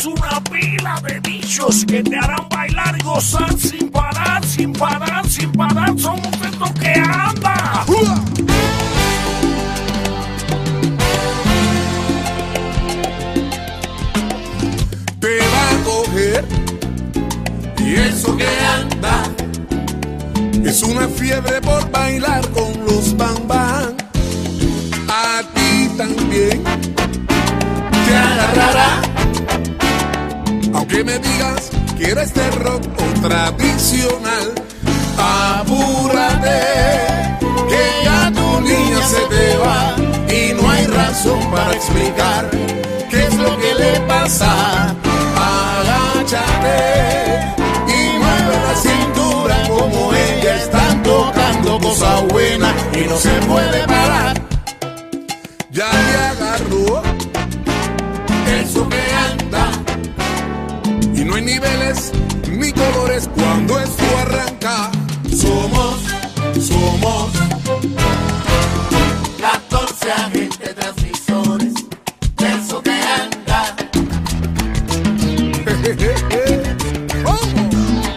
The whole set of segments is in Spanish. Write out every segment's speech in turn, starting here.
Somos una pila de bichos que te harán bailar y gozar sin parar, sin parar, sin parar. Somos estos que anda. Te va a coger y eso que anda es una fiebre por bailar con los bambán. Aunque me digas que eres de rock o tradicional, apúrate, que ya tu niña se te va y no hay razón para explicar qué es lo que le pasa. Agáchate y mueve la cintura como ella están tocando cosa buena y no se puede parar. Y no hay niveles ni colores cuando esto arranca. Somos, somos 14 agentes transmisores, eso que anda. ¿Cómo?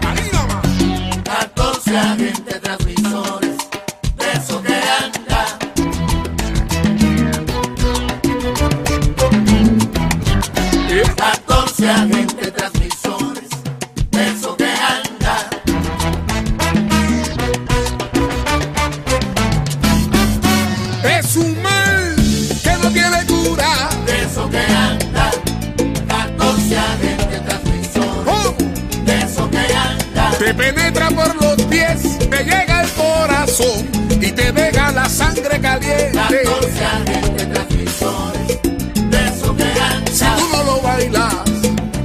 Ahí nomás. 14 agentes transmisores, eso que anda. ¿Eh? 14 agentes transmisores, Es un mal que no tiene cura. Eso que anda. 14 agentes transmisores, ¿Cómo? eso que anda. Te penetra por los pies, te llega al corazón y te deja la sangre caliente. 14 agentes transmisores, eso que Si anda. tú no lo bailas,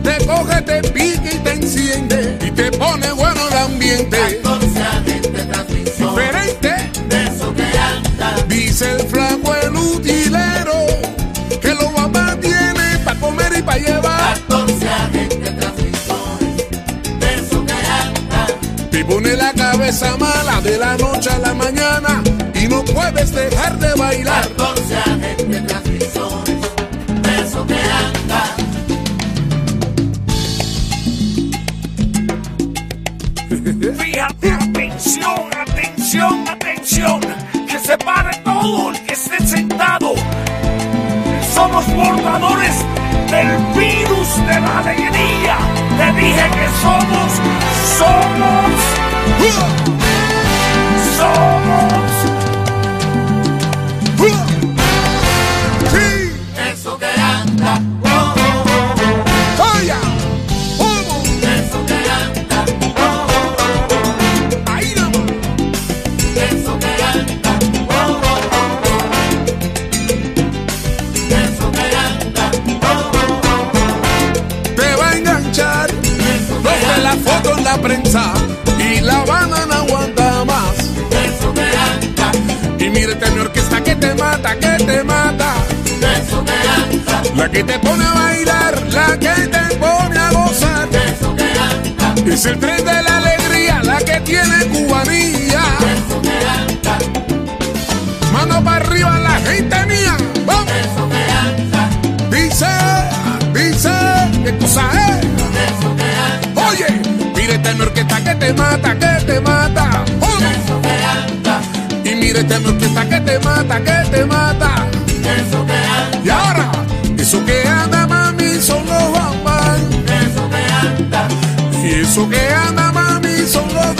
te coge, te pica y te enciende y te pone bueno el ambiente. Cabeza mala de la noche a la mañana y no puedes dejar de bailar. 14 agentes transmisores, eso que anda. Fíjate, atención, atención, atención. Que se pare todo el que esté sentado. Somos portadores del virus de la la prensa y la banda no aguanta más. Eso que anda. Y mírate mi orquesta que te mata, que te mata. Eso que anda. La que te pone a bailar, la que te pone a gozar. Eso que anda. Es el tren de la alegría, la que tiene cubanía. Eso que anda. Mano para arriba la gente mía. Te mata, que te mata. Y mírate mi orquesta que te mata, que te mata. Eso que anda. Y ahora, eso que anda mami son los bambán. Eso que anda. Y eso que anda mami son los